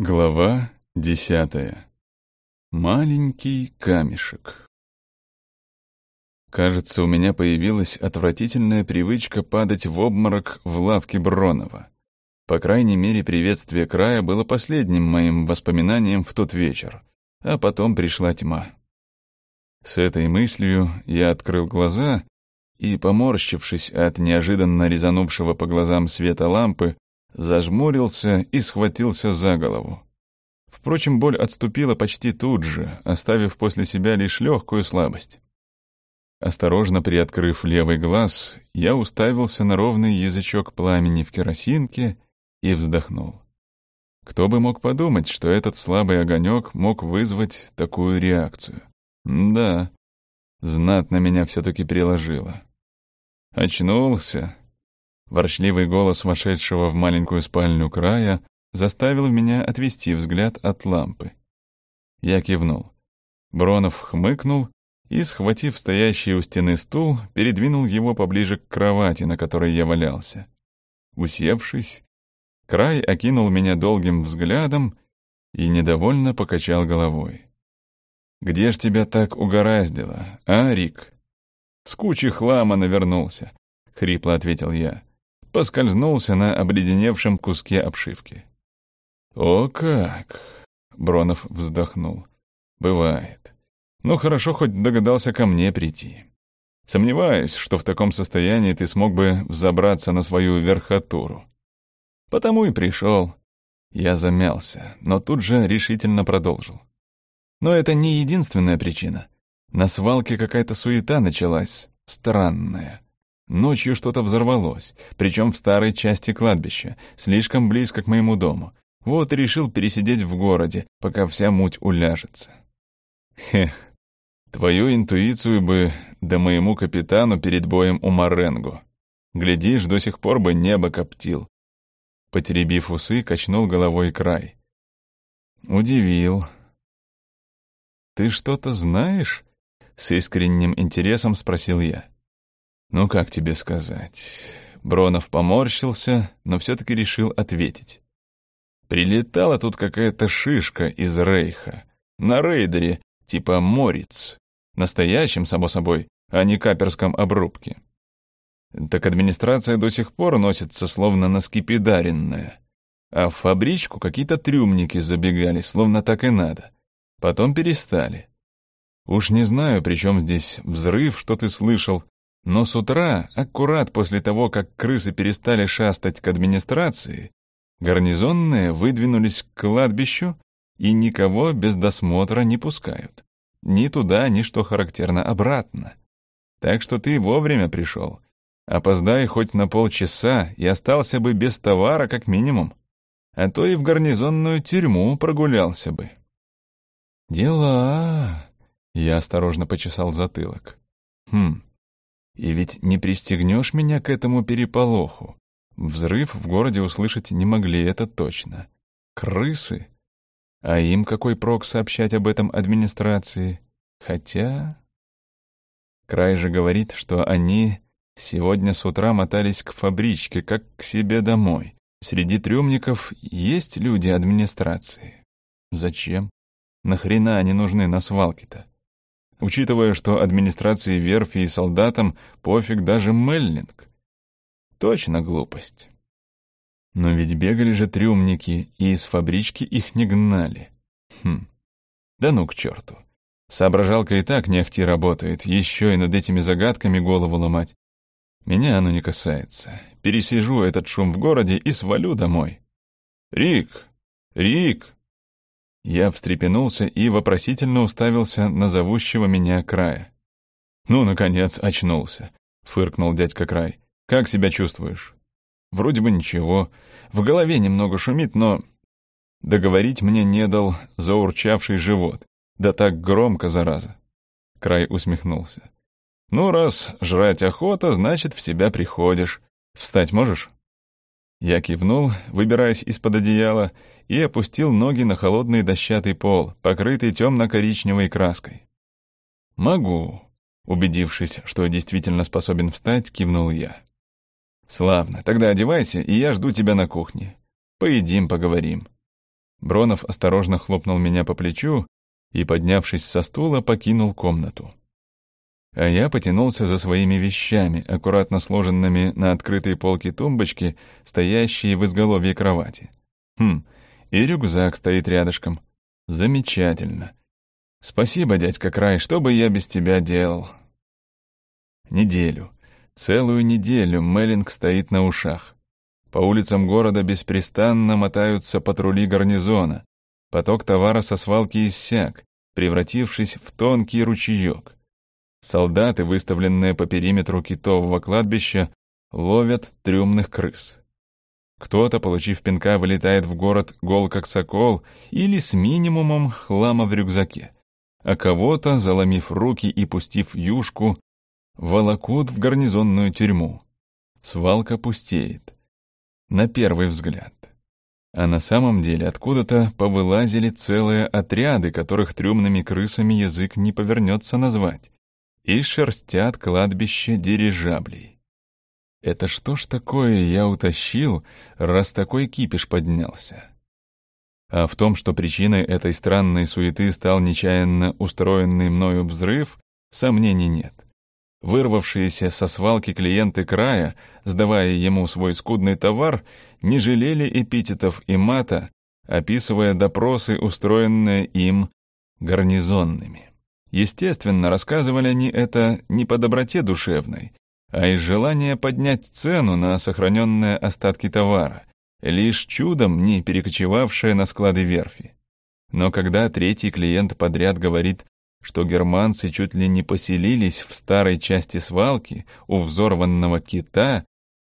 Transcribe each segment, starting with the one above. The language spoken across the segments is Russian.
Глава десятая. Маленький камешек. Кажется, у меня появилась отвратительная привычка падать в обморок в лавке Бронова. По крайней мере, приветствие края было последним моим воспоминанием в тот вечер, а потом пришла тьма. С этой мыслью я открыл глаза и, поморщившись от неожиданно резанувшего по глазам света лампы, зажмурился и схватился за голову. Впрочем, боль отступила почти тут же, оставив после себя лишь легкую слабость. Осторожно приоткрыв левый глаз, я уставился на ровный язычок пламени в керосинке и вздохнул. Кто бы мог подумать, что этот слабый огонек мог вызвать такую реакцию? Да, знатно меня все-таки приложило. Очнулся, Ворчливый голос вошедшего в маленькую спальню края заставил меня отвести взгляд от лампы. Я кивнул. Бронов хмыкнул и, схватив стоящий у стены стул, передвинул его поближе к кровати, на которой я валялся. Усевшись, край окинул меня долгим взглядом и недовольно покачал головой. «Где ж тебя так угораздило, а, Рик?» «С кучи хлама навернулся», — хрипло ответил я поскользнулся на обледеневшем куске обшивки. «О как!» — Бронов вздохнул. «Бывает. Ну, хорошо, хоть догадался ко мне прийти. Сомневаюсь, что в таком состоянии ты смог бы взобраться на свою верхотуру. Потому и пришел». Я замялся, но тут же решительно продолжил. Но это не единственная причина. На свалке какая-то суета началась, странная. Ночью что-то взорвалось, причем в старой части кладбища, слишком близко к моему дому. Вот и решил пересидеть в городе, пока вся муть уляжется. Хех, твою интуицию бы да моему капитану перед боем у Маренгу. Глядишь, до сих пор бы небо коптил. Потеребив усы, качнул головой край. Удивил. «Ты что-то знаешь?» — с искренним интересом спросил я. «Ну, как тебе сказать?» Бронов поморщился, но все-таки решил ответить. «Прилетала тут какая-то шишка из Рейха. На рейдере, типа Мориц. Настоящем, само собой, а не каперском обрубке. Так администрация до сих пор носится словно на скипидаренная. А в фабричку какие-то трюмники забегали, словно так и надо. Потом перестали. Уж не знаю, при чем здесь взрыв, что ты слышал, но с утра, аккурат после того, как крысы перестали шастать к администрации, гарнизонные выдвинулись к кладбищу и никого без досмотра не пускают. Ни туда, ни, что характерно, обратно. Так что ты вовремя пришел. Опоздай хоть на полчаса и остался бы без товара как минимум. А то и в гарнизонную тюрьму прогулялся бы. «Дела...» — я осторожно почесал затылок. «Хм, и ведь не пристегнешь меня к этому переполоху. Взрыв в городе услышать не могли, это точно. Крысы? А им какой прок сообщать об этом администрации? Хотя... Край же говорит, что они сегодня с утра мотались к фабричке, как к себе домой. Среди трюмников есть люди администрации. Зачем? Нахрена они нужны на свалке-то? Учитывая, что администрации верфи и солдатам пофиг даже Меллинг. Точно глупость. Но ведь бегали же трюмники, и из фабрички их не гнали. Хм. Да ну к черту. Соображалка и так не ахти работает, еще и над этими загадками голову ломать. Меня оно не касается. Пересижу этот шум в городе и свалю домой. «Рик! Рик!» Я встрепенулся и вопросительно уставился на зовущего меня края. «Ну, наконец, очнулся», — фыркнул дядька Край. «Как себя чувствуешь?» «Вроде бы ничего. В голове немного шумит, но...» Договорить мне не дал заурчавший живот. Да так громко, зараза. Край усмехнулся. «Ну, раз жрать охота, значит, в себя приходишь. Встать можешь?» Я кивнул, выбираясь из-под одеяла, и опустил ноги на холодный дощатый пол, покрытый темно-коричневой краской. «Могу», — убедившись, что действительно способен встать, кивнул я. «Славно, тогда одевайся, и я жду тебя на кухне. Поедим, поговорим». Бронов осторожно хлопнул меня по плечу и, поднявшись со стула, покинул комнату. А я потянулся за своими вещами, аккуратно сложенными на открытой полке тумбочки, стоящие в изголовье кровати. Хм, и рюкзак стоит рядышком. Замечательно. Спасибо, дядька Край, что бы я без тебя делал? Неделю. Целую неделю Меллинг стоит на ушах. По улицам города беспрестанно мотаются патрули гарнизона. Поток товара со свалки иссяк, превратившись в тонкий ручеек. Солдаты, выставленные по периметру китового кладбища, ловят трюмных крыс. Кто-то, получив пинка, вылетает в город гол как сокол или с минимумом хлама в рюкзаке, а кого-то, заломив руки и пустив юшку, волокут в гарнизонную тюрьму. Свалка пустеет. На первый взгляд. А на самом деле откуда-то повылазили целые отряды, которых трюмными крысами язык не повернется назвать, и шерстят кладбище дирижаблей. Это что ж такое я утащил, раз такой кипиш поднялся? А в том, что причиной этой странной суеты стал нечаянно устроенный мною взрыв, сомнений нет. Вырвавшиеся со свалки клиенты края, сдавая ему свой скудный товар, не жалели эпитетов и мата, описывая допросы, устроенные им гарнизонными. Естественно, рассказывали они это не по доброте душевной, а из желания поднять цену на сохраненные остатки товара, лишь чудом не перекочевавшие на склады верфи. Но когда третий клиент подряд говорит что германцы чуть ли не поселились в старой части свалки у взорванного кита,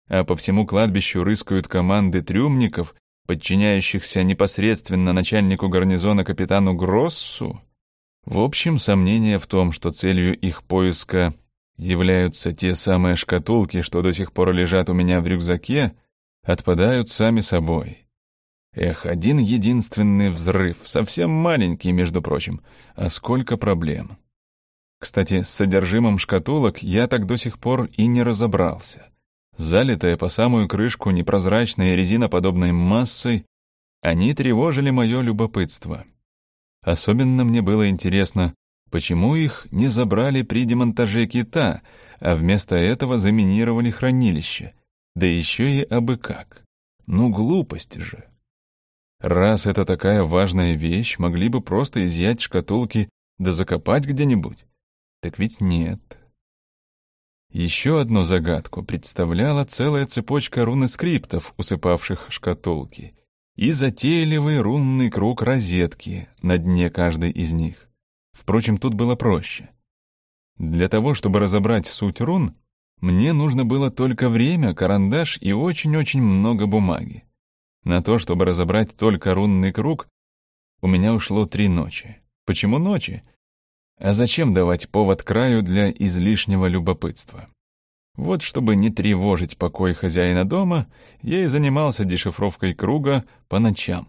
а по всему кладбищу рыскают команды трюмников, подчиняющихся непосредственно начальнику гарнизона капитану Гроссу. В общем, сомнения в том, что целью их поиска являются те самые шкатулки, что до сих пор лежат у меня в рюкзаке, отпадают сами собой. Эх, один единственный взрыв, совсем маленький, между прочим, а сколько проблем. Кстати, с содержимым шкатулок я так до сих пор и не разобрался. Залитая по самую крышку непрозрачной резиноподобной массой, они тревожили мое любопытство. Особенно мне было интересно, почему их не забрали при демонтаже кита, а вместо этого заминировали хранилище, да еще и абы как. Ну, глупость же. Раз это такая важная вещь, могли бы просто изъять шкатулки да закопать где-нибудь. Так ведь нет. Еще одну загадку представляла целая цепочка руны-скриптов, усыпавших шкатулки, и затейливый рунный круг розетки на дне каждой из них. Впрочем, тут было проще. Для того, чтобы разобрать суть рун, мне нужно было только время, карандаш и очень-очень много бумаги. На то, чтобы разобрать только рунный круг, у меня ушло три ночи. Почему ночи? А зачем давать повод краю для излишнего любопытства? Вот чтобы не тревожить покой хозяина дома, я и занимался дешифровкой круга по ночам.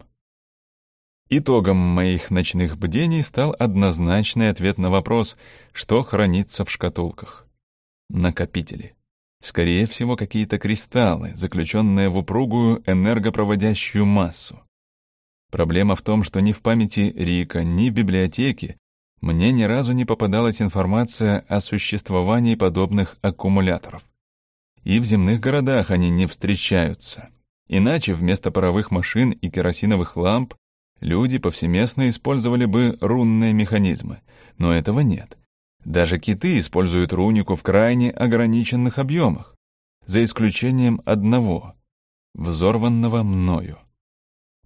Итогом моих ночных бдений стал однозначный ответ на вопрос, что хранится в шкатулках. Накопители. Скорее всего, какие-то кристаллы, заключенные в упругую энергопроводящую массу. Проблема в том, что ни в памяти Рика, ни в библиотеке мне ни разу не попадалась информация о существовании подобных аккумуляторов. И в земных городах они не встречаются. Иначе вместо паровых машин и керосиновых ламп люди повсеместно использовали бы рунные механизмы, но этого нет. Даже киты используют рунику в крайне ограниченных объемах, за исключением одного, взорванного мною.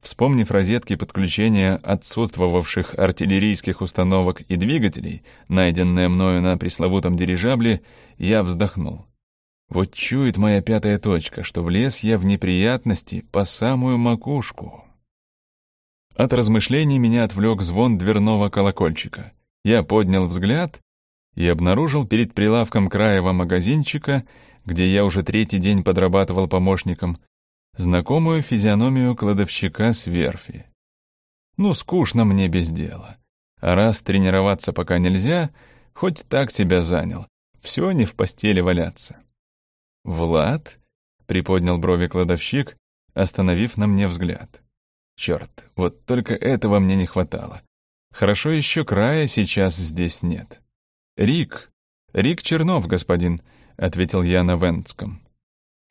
Вспомнив розетки подключения отсутствовавших артиллерийских установок и двигателей, найденные мною на пресловутом дирижабле, я вздохнул. Вот чует моя пятая точка, что влез я в неприятности по самую макушку. От размышлений меня отвлек звон дверного колокольчика. Я поднял взгляд и обнаружил перед прилавком краевого магазинчика, где я уже третий день подрабатывал помощником, знакомую физиономию кладовщика с верфи. Ну, скучно мне без дела. А раз тренироваться пока нельзя, хоть так себя занял, все не в постели валяться. «Влад?» — приподнял брови кладовщик, остановив на мне взгляд. Черт, вот только этого мне не хватало. Хорошо еще края сейчас здесь нет. «Рик! Рик Чернов, господин», — ответил я на венском.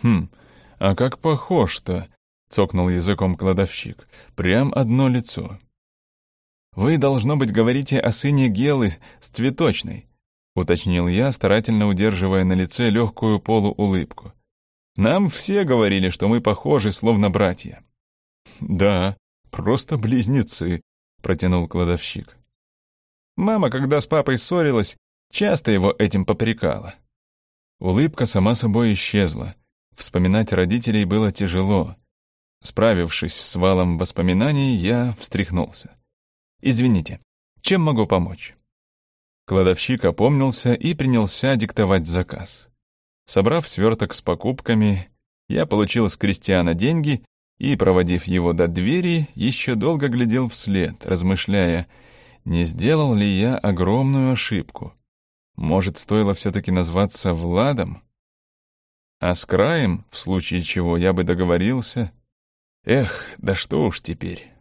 «Хм, а как похож-то!» — цокнул языком кладовщик. «Прям одно лицо». «Вы, должно быть, говорите о сыне Гелы с цветочной», — уточнил я, старательно удерживая на лице легкую полуулыбку. «Нам все говорили, что мы похожи, словно братья». «Да, просто близнецы», — протянул кладовщик. Мама, когда с папой ссорилась, часто его этим попрекала. Улыбка сама собой исчезла. Вспоминать родителей было тяжело. Справившись с валом воспоминаний, я встряхнулся. «Извините, чем могу помочь?» Кладовщик опомнился и принялся диктовать заказ. Собрав сверток с покупками, я получил с Кристиана деньги и, проводив его до двери, еще долго глядел вслед, размышляя, не сделал ли я огромную ошибку. Может, стоило все-таки назваться Владом? А с краем, в случае чего, я бы договорился. Эх, да что уж теперь.